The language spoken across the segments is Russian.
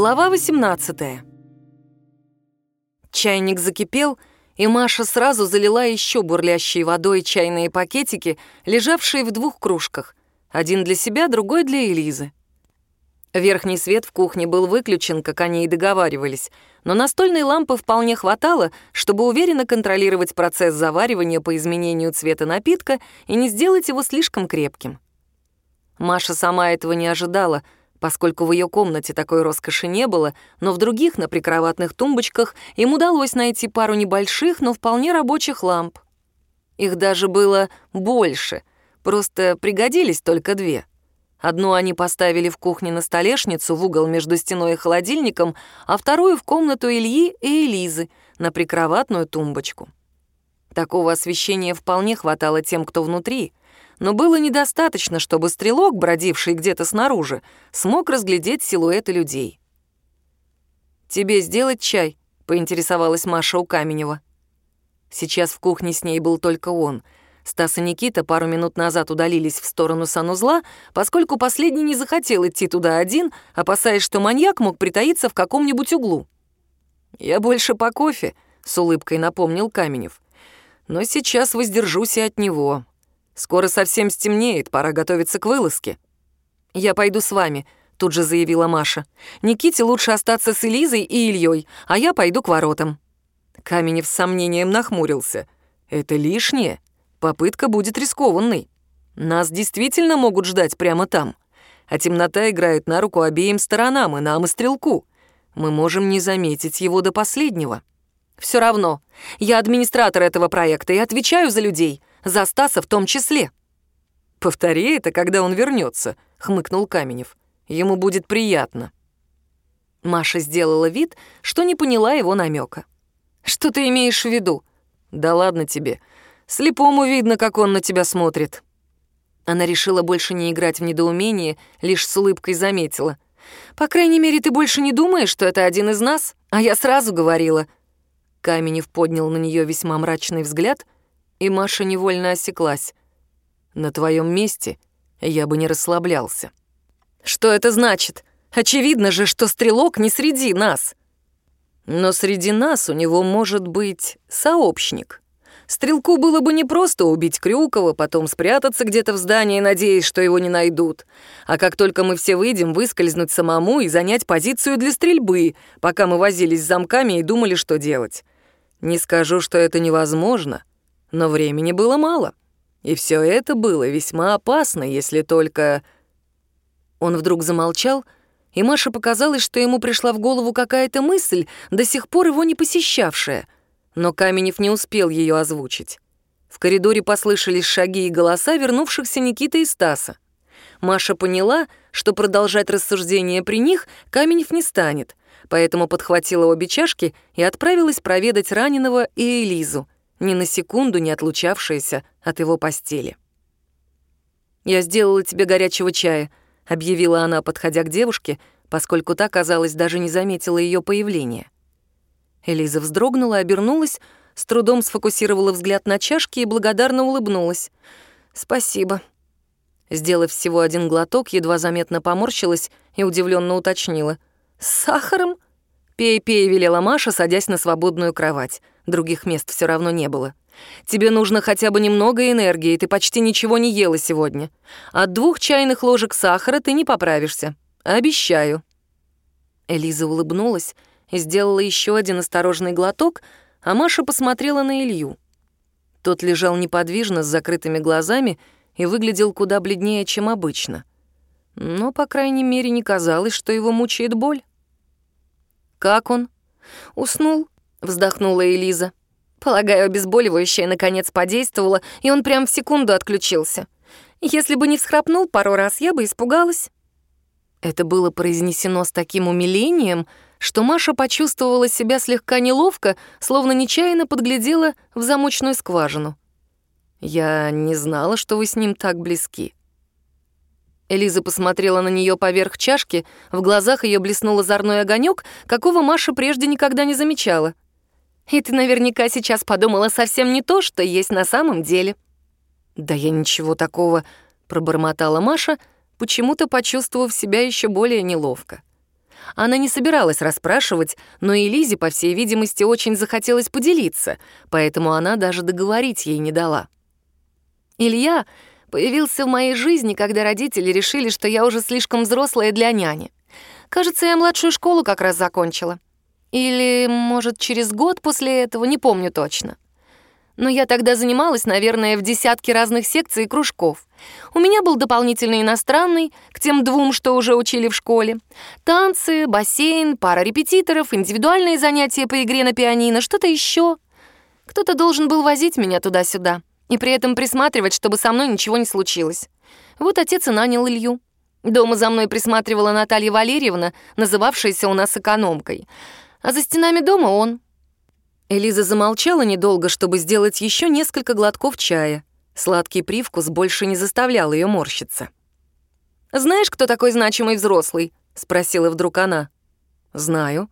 Глава 18 Чайник закипел, и Маша сразу залила еще бурлящей водой чайные пакетики, лежавшие в двух кружках. Один для себя, другой для Элизы. Верхний свет в кухне был выключен, как они и договаривались, но настольной лампы вполне хватало, чтобы уверенно контролировать процесс заваривания по изменению цвета напитка и не сделать его слишком крепким. Маша сама этого не ожидала, поскольку в ее комнате такой роскоши не было, но в других на прикроватных тумбочках им удалось найти пару небольших, но вполне рабочих ламп. Их даже было больше, просто пригодились только две — Одну они поставили в кухне на столешницу в угол между стеной и холодильником, а вторую в комнату Ильи и Элизы на прикроватную тумбочку. Такого освещения вполне хватало тем, кто внутри, но было недостаточно, чтобы стрелок, бродивший где-то снаружи, смог разглядеть силуэты людей. «Тебе сделать чай?» — поинтересовалась Маша у Каменева. Сейчас в кухне с ней был только он — Стас и Никита пару минут назад удалились в сторону санузла, поскольку последний не захотел идти туда один, опасаясь, что маньяк мог притаиться в каком-нибудь углу. «Я больше по кофе», — с улыбкой напомнил Каменев. «Но сейчас воздержусь и от него. Скоро совсем стемнеет, пора готовиться к вылазке». «Я пойду с вами», — тут же заявила Маша. «Никите лучше остаться с Элизой и Ильей, а я пойду к воротам». Каменев с сомнением нахмурился. «Это лишнее?» Попытка будет рискованной. Нас действительно могут ждать прямо там. А темнота играет на руку обеим сторонам, и нам, и стрелку. Мы можем не заметить его до последнего. Все равно, я администратор этого проекта и отвечаю за людей, за Стаса в том числе. Повтори это, когда он вернется, хмыкнул Каменев. Ему будет приятно. Маша сделала вид, что не поняла его намека. Что ты имеешь в виду? Да ладно тебе. Слепому видно, как он на тебя смотрит». Она решила больше не играть в недоумение, лишь с улыбкой заметила. «По крайней мере, ты больше не думаешь, что это один из нас? А я сразу говорила». Каменев поднял на нее весьма мрачный взгляд, и Маша невольно осеклась. «На твоем месте я бы не расслаблялся». «Что это значит? Очевидно же, что стрелок не среди нас». «Но среди нас у него может быть сообщник». Стрелку было бы непросто убить Крюкова, потом спрятаться где-то в здании, надеясь, что его не найдут. А как только мы все выйдем, выскользнуть самому и занять позицию для стрельбы, пока мы возились с замками и думали, что делать. Не скажу, что это невозможно, но времени было мало. И все это было весьма опасно, если только... Он вдруг замолчал, и Маше показалось, что ему пришла в голову какая-то мысль, до сих пор его не посещавшая — но Каменев не успел ее озвучить. В коридоре послышались шаги и голоса вернувшихся Никиты и Стаса. Маша поняла, что продолжать рассуждение при них Каменев не станет, поэтому подхватила обе чашки и отправилась проведать раненого и Элизу, ни на секунду не отлучавшаяся от его постели. «Я сделала тебе горячего чая», — объявила она, подходя к девушке, поскольку та, казалось, даже не заметила ее появления. Элиза вздрогнула, обернулась, с трудом сфокусировала взгляд на чашке и благодарно улыбнулась. «Спасибо». Сделав всего один глоток, едва заметно поморщилась и удивленно уточнила. «С сахаром?» «Пей, пей», — велела Маша, садясь на свободную кровать. Других мест все равно не было. «Тебе нужно хотя бы немного энергии, ты почти ничего не ела сегодня. От двух чайных ложек сахара ты не поправишься. Обещаю». Элиза улыбнулась, и сделала еще один осторожный глоток, а Маша посмотрела на Илью. Тот лежал неподвижно с закрытыми глазами и выглядел куда бледнее, чем обычно. Но, по крайней мере, не казалось, что его мучает боль. «Как он?» «Уснул», — вздохнула Элиза. «Полагаю, обезболивающее наконец подействовало, и он прям в секунду отключился. Если бы не всхрапнул пару раз, я бы испугалась». Это было произнесено с таким умилением, что Маша почувствовала себя слегка неловко, словно нечаянно подглядела в замочную скважину. «Я не знала, что вы с ним так близки». Элиза посмотрела на нее поверх чашки, в глазах ее блеснул озорной огонек, какого Маша прежде никогда не замечала. «И ты наверняка сейчас подумала совсем не то, что есть на самом деле». «Да я ничего такого», — пробормотала Маша, почему-то почувствовав себя еще более неловко. Она не собиралась расспрашивать, но и Лизе, по всей видимости, очень захотелось поделиться, поэтому она даже договорить ей не дала. Илья появился в моей жизни, когда родители решили, что я уже слишком взрослая для няни. Кажется, я младшую школу как раз закончила. Или, может, через год после этого, не помню точно. Но я тогда занималась, наверное, в десятке разных секций и кружков. У меня был дополнительный иностранный, к тем двум, что уже учили в школе. Танцы, бассейн, пара репетиторов, индивидуальные занятия по игре на пианино, что-то еще. Кто-то должен был возить меня туда-сюда и при этом присматривать, чтобы со мной ничего не случилось. Вот отец и нанял Илью. Дома за мной присматривала Наталья Валерьевна, называвшаяся у нас экономкой. А за стенами дома он. Элиза замолчала недолго, чтобы сделать еще несколько глотков чая. Сладкий привкус больше не заставлял ее морщиться. «Знаешь, кто такой значимый взрослый?» — спросила вдруг она. «Знаю»,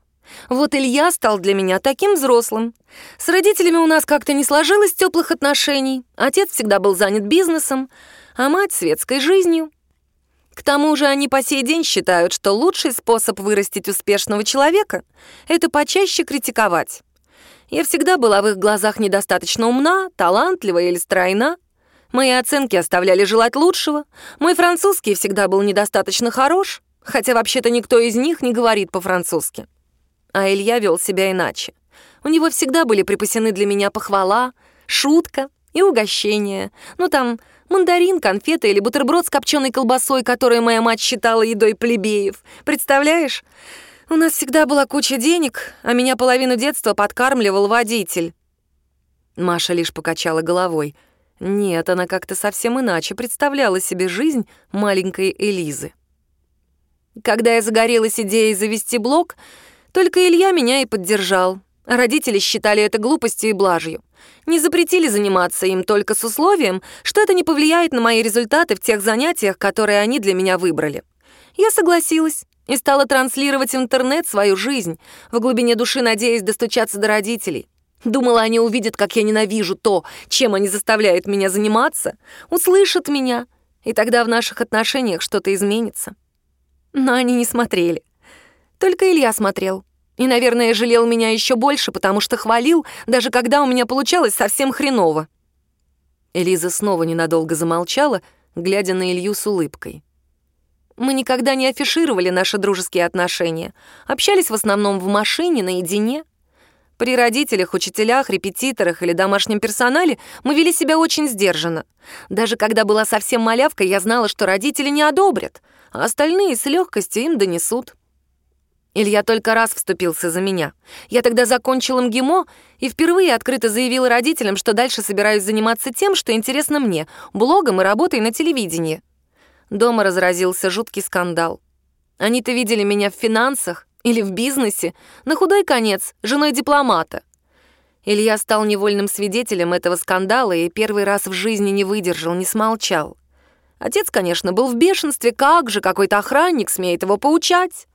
вот Илья стал для меня таким взрослым. С родителями у нас как-то не сложилось теплых отношений. Отец всегда был занят бизнесом, а мать — светской жизнью. К тому же они по сей день считают, что лучший способ вырастить успешного человека — это почаще критиковать. Я всегда была в их глазах недостаточно умна, талантлива или стройна. Мои оценки оставляли желать лучшего. Мой французский всегда был недостаточно хорош, хотя вообще-то никто из них не говорит по-французски. А Илья вел себя иначе. У него всегда были припасены для меня похвала, шутка и угощение. Ну там мандарин, конфеты или бутерброд с копченой колбасой, которую моя мать считала едой плебеев. Представляешь? У нас всегда была куча денег, а меня половину детства подкармливал водитель. Маша лишь покачала головой. Нет, она как-то совсем иначе представляла себе жизнь маленькой Элизы. Когда я загорелась идеей завести блог, только Илья меня и поддержал. Родители считали это глупостью и блажью. Не запретили заниматься им только с условием, что это не повлияет на мои результаты в тех занятиях, которые они для меня выбрали. Я согласилась и стала транслировать в интернет свою жизнь, в глубине души надеясь достучаться до родителей. Думала, они увидят, как я ненавижу то, чем они заставляют меня заниматься, услышат меня, и тогда в наших отношениях что-то изменится. Но они не смотрели. Только Илья смотрел. И, наверное, жалел меня еще больше, потому что хвалил, даже когда у меня получалось совсем хреново. Элиза снова ненадолго замолчала, глядя на Илью с улыбкой. Мы никогда не афишировали наши дружеские отношения, общались в основном в машине, наедине. При родителях, учителях, репетиторах или домашнем персонале мы вели себя очень сдержанно. Даже когда была совсем малявка, я знала, что родители не одобрят, а остальные с легкостью им донесут. Илья только раз вступился за меня. Я тогда закончила МГИМО и впервые открыто заявила родителям, что дальше собираюсь заниматься тем, что интересно мне, блогом и работой на телевидении. Дома разразился жуткий скандал. Они-то видели меня в финансах или в бизнесе, на худой конец, женой дипломата. Илья стал невольным свидетелем этого скандала и первый раз в жизни не выдержал, не смолчал. Отец, конечно, был в бешенстве, как же какой-то охранник смеет его поучать.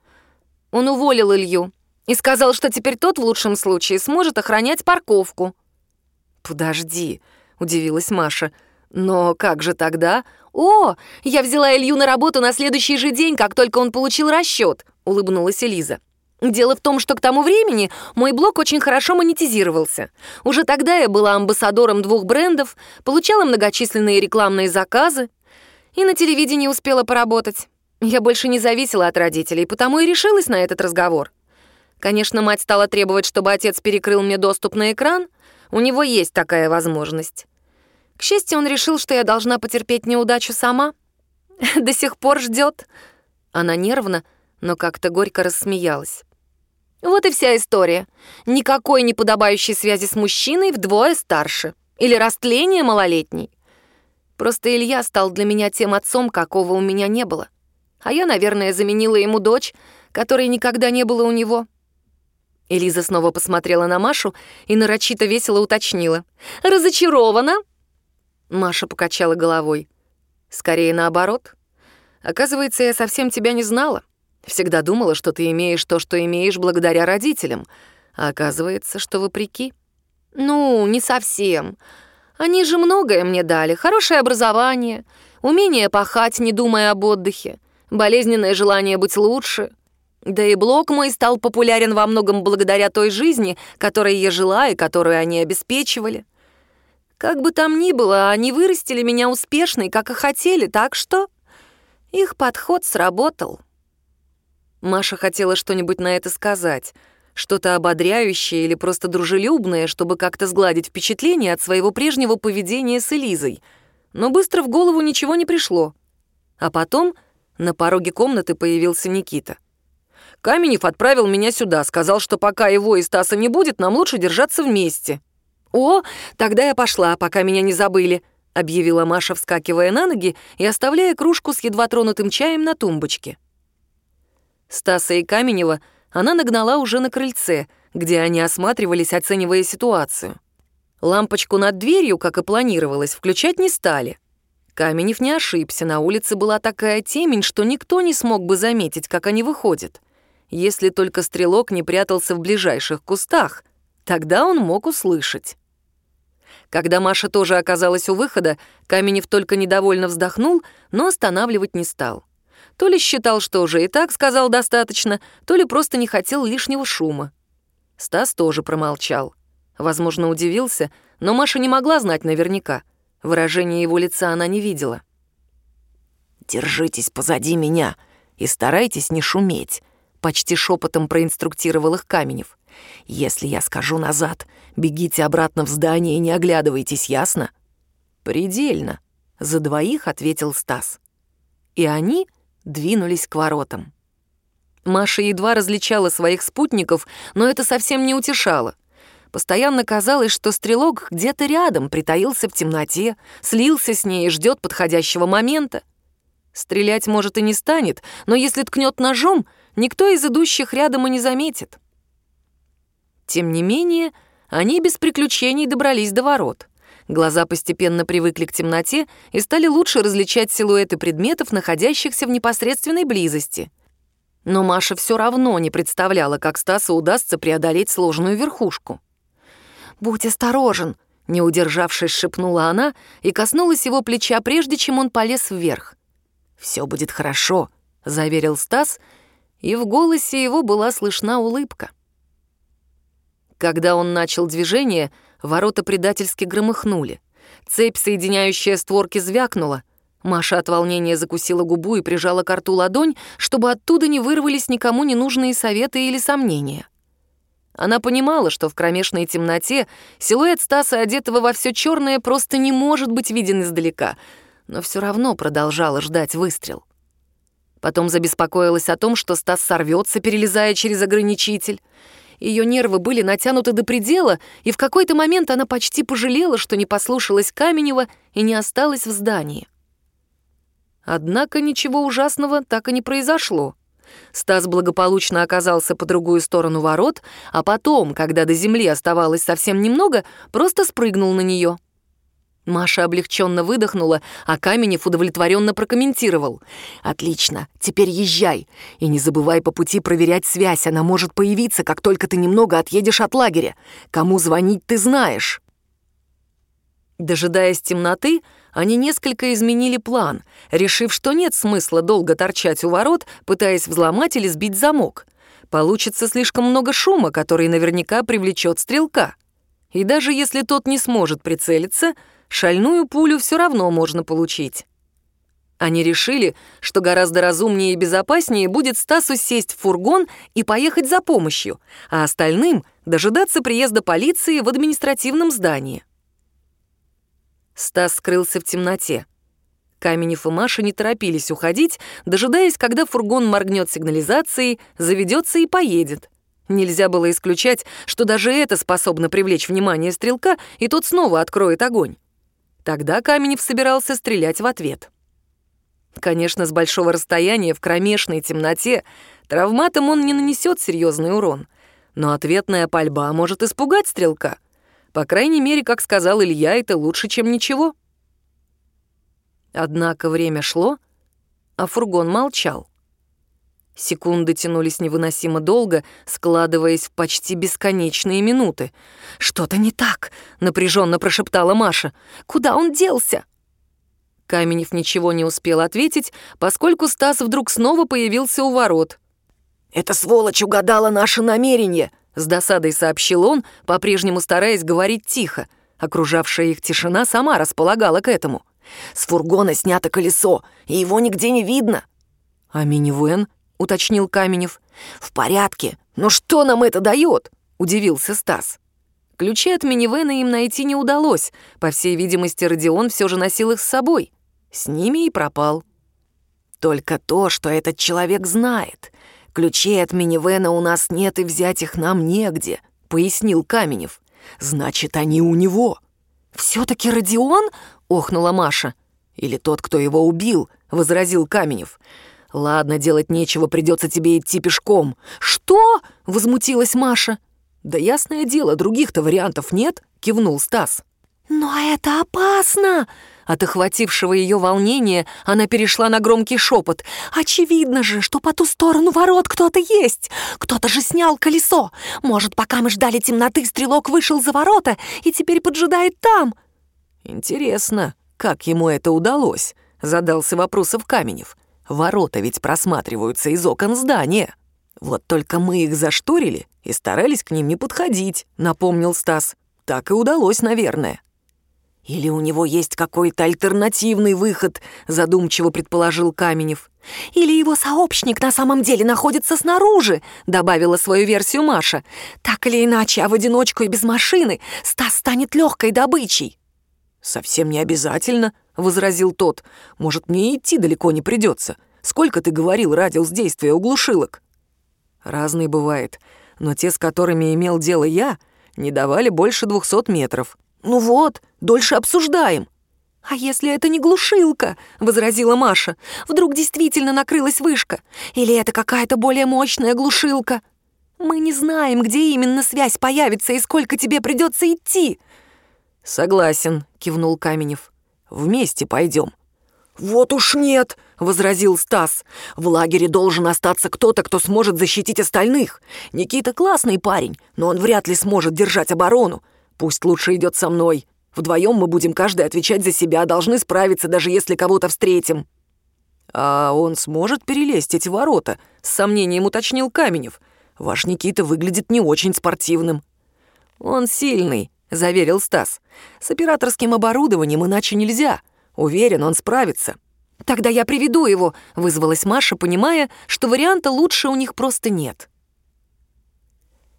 Он уволил Илью и сказал, что теперь тот в лучшем случае сможет охранять парковку. «Подожди», — удивилась Маша. «Но как же тогда?» «О, я взяла Илью на работу на следующий же день, как только он получил расчет», — улыбнулась Элиза. Дело в том, что к тому времени мой блог очень хорошо монетизировался. Уже тогда я была амбассадором двух брендов, получала многочисленные рекламные заказы и на телевидении успела поработать. Я больше не зависела от родителей, потому и решилась на этот разговор. Конечно, мать стала требовать, чтобы отец перекрыл мне доступ на экран. У него есть такая возможность. К счастью, он решил, что я должна потерпеть неудачу сама. До сих пор ждет. Она нервно, но как-то горько рассмеялась. Вот и вся история. Никакой неподобающей связи с мужчиной вдвое старше. Или растление малолетней. Просто Илья стал для меня тем отцом, какого у меня не было а я, наверное, заменила ему дочь, которой никогда не было у него. Элиза снова посмотрела на Машу и нарочито весело уточнила. «Разочарована?» Маша покачала головой. «Скорее наоборот. Оказывается, я совсем тебя не знала. Всегда думала, что ты имеешь то, что имеешь благодаря родителям. А оказывается, что вопреки. Ну, не совсем. Они же многое мне дали. Хорошее образование, умение пахать, не думая об отдыхе болезненное желание быть лучше. Да и блог мой стал популярен во многом благодаря той жизни, которой я жила и которую они обеспечивали. Как бы там ни было, они вырастили меня успешной, как и хотели, так что их подход сработал. Маша хотела что-нибудь на это сказать, что-то ободряющее или просто дружелюбное, чтобы как-то сгладить впечатление от своего прежнего поведения с Элизой, но быстро в голову ничего не пришло. А потом на пороге комнаты появился Никита. Каменев отправил меня сюда, сказал, что пока его и Стаса не будет, нам лучше держаться вместе. «О, тогда я пошла, пока меня не забыли», — объявила Маша, вскакивая на ноги и оставляя кружку с едва тронутым чаем на тумбочке. Стаса и Каменева она нагнала уже на крыльце, где они осматривались, оценивая ситуацию. Лампочку над дверью, как и планировалось, включать не стали. Каменев не ошибся, на улице была такая темень, что никто не смог бы заметить, как они выходят если только стрелок не прятался в ближайших кустах. Тогда он мог услышать. Когда Маша тоже оказалась у выхода, Каменев только недовольно вздохнул, но останавливать не стал. То ли считал, что уже и так сказал достаточно, то ли просто не хотел лишнего шума. Стас тоже промолчал. Возможно, удивился, но Маша не могла знать наверняка. Выражение его лица она не видела. «Держитесь позади меня и старайтесь не шуметь», Почти шепотом проинструктировал их Каменев. «Если я скажу назад, бегите обратно в здание и не оглядывайтесь, ясно?» «Предельно», — за двоих ответил Стас. И они двинулись к воротам. Маша едва различала своих спутников, но это совсем не утешало. Постоянно казалось, что стрелок где-то рядом притаился в темноте, слился с ней и ждет подходящего момента. Стрелять, может, и не станет, но если ткнет ножом — никто из идущих рядом и не заметит. Тем не менее, они без приключений добрались до ворот. Глаза постепенно привыкли к темноте и стали лучше различать силуэты предметов, находящихся в непосредственной близости. Но Маша все равно не представляла, как Стасу удастся преодолеть сложную верхушку. «Будь осторожен!» — не удержавшись, шепнула она и коснулась его плеча, прежде чем он полез вверх. «Все будет хорошо», — заверил Стас и в голосе его была слышна улыбка. Когда он начал движение, ворота предательски громыхнули. Цепь, соединяющая створки, звякнула. Маша от волнения закусила губу и прижала к рту ладонь, чтобы оттуда не вырвались никому ненужные советы или сомнения. Она понимала, что в кромешной темноте силуэт Стаса, одетого во все черное, просто не может быть виден издалека, но все равно продолжала ждать выстрел. Потом забеспокоилась о том, что Стас сорвется, перелезая через ограничитель. Ее нервы были натянуты до предела, и в какой-то момент она почти пожалела, что не послушалась Каменева и не осталась в здании. Однако ничего ужасного так и не произошло. Стас благополучно оказался по другую сторону ворот, а потом, когда до земли оставалось совсем немного, просто спрыгнул на нее. Маша облегченно выдохнула, а Каменев удовлетворенно прокомментировал. «Отлично, теперь езжай. И не забывай по пути проверять связь, она может появиться, как только ты немного отъедешь от лагеря. Кому звонить ты знаешь». Дожидаясь темноты, они несколько изменили план, решив, что нет смысла долго торчать у ворот, пытаясь взломать или сбить замок. Получится слишком много шума, который наверняка привлечет стрелка. И даже если тот не сможет прицелиться — шальную пулю все равно можно получить. Они решили, что гораздо разумнее и безопаснее будет Стасу сесть в фургон и поехать за помощью, а остальным дожидаться приезда полиции в административном здании. Стас скрылся в темноте. Каменев и Маша не торопились уходить, дожидаясь, когда фургон моргнет сигнализацией, заведется и поедет. Нельзя было исключать, что даже это способно привлечь внимание стрелка, и тот снова откроет огонь. Тогда Каменев собирался стрелять в ответ. Конечно, с большого расстояния в кромешной темноте травматом он не нанесет серьезный урон, но ответная пальба может испугать стрелка. По крайней мере, как сказал Илья, это лучше, чем ничего. Однако время шло, а фургон молчал. Секунды тянулись невыносимо долго, складываясь в почти бесконечные минуты. «Что-то не так», — напряженно прошептала Маша. «Куда он делся?» Каменев ничего не успел ответить, поскольку Стас вдруг снова появился у ворот. «Эта сволочь угадала наше намерение!» С досадой сообщил он, по-прежнему стараясь говорить тихо. Окружавшая их тишина сама располагала к этому. «С фургона снято колесо, и его нигде не видно». «А минивэн?» — уточнил Каменев. «В порядке. Но что нам это дает?» — удивился Стас. Ключи от минивэна им найти не удалось. По всей видимости, Родион все же носил их с собой. С ними и пропал. «Только то, что этот человек знает. Ключей от минивэна у нас нет, и взять их нам негде», — пояснил Каменев. «Значит, они у него». «Все-таки Родион?» — охнула Маша. «Или тот, кто его убил», — возразил Каменев. «Ладно, делать нечего, придется тебе идти пешком». «Что?» — возмутилась Маша. «Да ясное дело, других-то вариантов нет», — кивнул Стас. «Но это опасно!» От охватившего ее волнения она перешла на громкий шепот. «Очевидно же, что по ту сторону ворот кто-то есть! Кто-то же снял колесо! Может, пока мы ждали темноты, стрелок вышел за ворота и теперь поджидает там!» «Интересно, как ему это удалось?» — задался вопросов Каменев. «Ворота ведь просматриваются из окон здания. Вот только мы их зашторили и старались к ним не подходить», — напомнил Стас. «Так и удалось, наверное». «Или у него есть какой-то альтернативный выход», — задумчиво предположил Каменев. «Или его сообщник на самом деле находится снаружи», — добавила свою версию Маша. «Так или иначе, а в одиночку и без машины Стас станет легкой добычей». «Совсем не обязательно», — возразил тот. «Может, мне идти далеко не придется. Сколько ты говорил радиус действия у глушилок?» «Разный бывает, но те, с которыми имел дело я, не давали больше двухсот метров». «Ну вот, дольше обсуждаем». «А если это не глушилка?» — возразила Маша. «Вдруг действительно накрылась вышка? Или это какая-то более мощная глушилка? Мы не знаем, где именно связь появится и сколько тебе придется идти». «Согласен», — кивнул Каменев. «Вместе пойдем». «Вот уж нет», — возразил Стас. «В лагере должен остаться кто-то, кто сможет защитить остальных. Никита классный парень, но он вряд ли сможет держать оборону. Пусть лучше идет со мной. Вдвоем мы будем каждый отвечать за себя, должны справиться, даже если кого-то встретим». «А он сможет перелезть эти ворота?» — с сомнением уточнил Каменев. «Ваш Никита выглядит не очень спортивным». «Он сильный», — заверил Стас. «С операторским оборудованием иначе нельзя. Уверен, он справится». «Тогда я приведу его», — вызвалась Маша, понимая, что варианта лучше у них просто нет.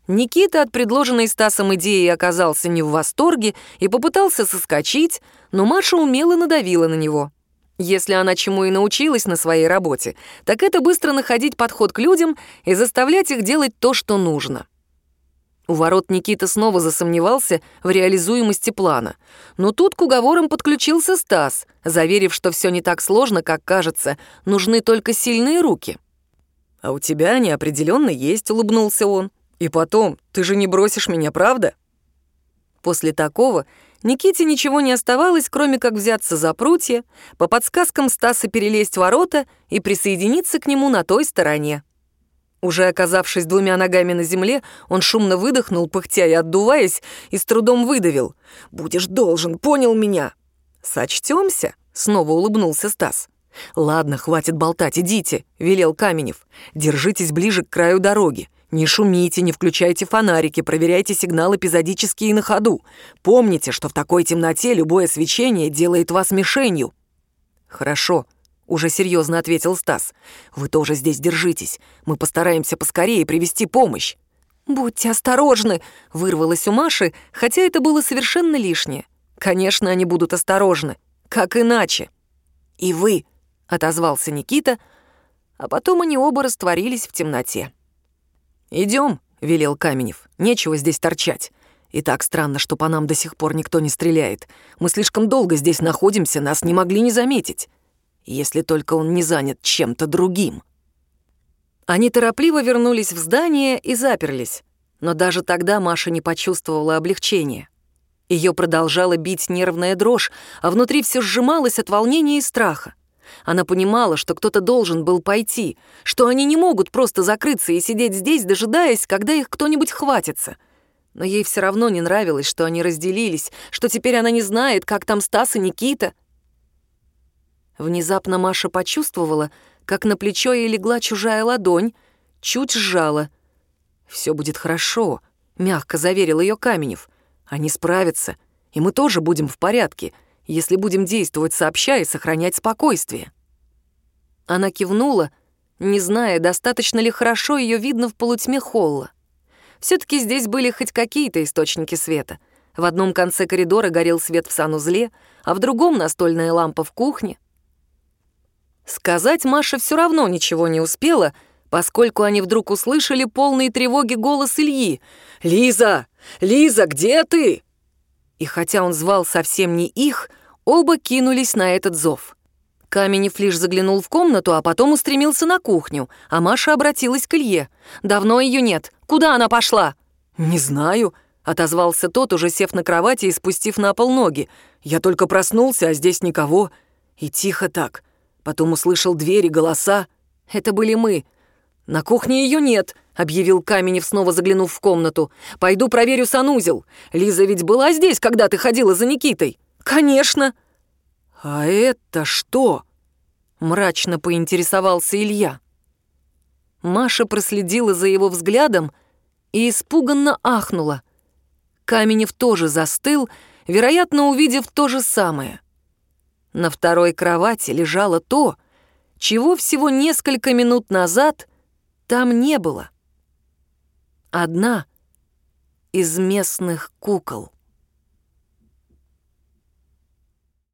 Никита от предложенной Стасом идеи оказался не в восторге и попытался соскочить, но Маша умело надавила на него. Если она чему и научилась на своей работе, так это быстро находить подход к людям и заставлять их делать то, что нужно. У ворот Никита снова засомневался в реализуемости плана, но тут к уговорам подключился Стас, заверив, что все не так сложно, как кажется, нужны только сильные руки. «А у тебя они определенно есть», — улыбнулся он. И потом, ты же не бросишь меня, правда?» После такого Никите ничего не оставалось, кроме как взяться за прутья, по подсказкам Стаса перелезть ворота и присоединиться к нему на той стороне. Уже оказавшись двумя ногами на земле, он шумно выдохнул, пыхтя и отдуваясь, и с трудом выдавил. «Будешь должен, понял меня?» «Сочтёмся?» — снова улыбнулся Стас. «Ладно, хватит болтать, идите», — велел Каменев. «Держитесь ближе к краю дороги. Не шумите, не включайте фонарики, проверяйте сигнал эпизодически и на ходу. Помните, что в такой темноте любое свечение делает вас мишенью». «Хорошо», — уже серьезно ответил Стас. «Вы тоже здесь держитесь. Мы постараемся поскорее привести помощь». «Будьте осторожны», — вырвалось у Маши, хотя это было совершенно лишнее. «Конечно, они будут осторожны. Как иначе?» «И вы», — отозвался Никита, а потом они оба растворились в темноте. «Идем», — велел Каменев. «Нечего здесь торчать. И так странно, что по нам до сих пор никто не стреляет. Мы слишком долго здесь находимся, нас не могли не заметить. Если только он не занят чем-то другим». Они торопливо вернулись в здание и заперлись. Но даже тогда Маша не почувствовала облегчения. Ее продолжала бить нервная дрожь, а внутри все сжималось от волнения и страха. Она понимала, что кто-то должен был пойти, что они не могут просто закрыться и сидеть здесь, дожидаясь, когда их кто-нибудь хватится. Но ей все равно не нравилось, что они разделились, что теперь она не знает, как там Стас и Никита. Внезапно Маша почувствовала, как на плечо ей легла чужая ладонь, чуть сжала. «Все будет хорошо», — мягко заверил ее Каменев. «Они справятся, и мы тоже будем в порядке, если будем действовать сообща и сохранять спокойствие». Она кивнула, не зная, достаточно ли хорошо ее видно в полутьме холла. все таки здесь были хоть какие-то источники света. В одном конце коридора горел свет в санузле, а в другом — настольная лампа в кухне. Сказать Маша все равно ничего не успела, поскольку они вдруг услышали полные тревоги голос Ильи. «Лиза! Лиза, где ты?» И хотя он звал совсем не их, оба кинулись на этот зов. Каменев лишь заглянул в комнату, а потом устремился на кухню, а Маша обратилась к Илье. «Давно ее нет. Куда она пошла?» «Не знаю», — отозвался тот, уже сев на кровати и спустив на пол ноги. «Я только проснулся, а здесь никого. И тихо так. Потом услышал двери, голоса. Это были мы. На кухне ее нет», — объявил Каменев, снова заглянув в комнату. «Пойду проверю санузел. Лиза ведь была здесь, когда ты ходила за Никитой?» «Конечно!» «А это что?» — мрачно поинтересовался Илья. Маша проследила за его взглядом и испуганно ахнула. Каменев тоже застыл, вероятно, увидев то же самое. На второй кровати лежало то, чего всего несколько минут назад там не было. Одна из местных кукол.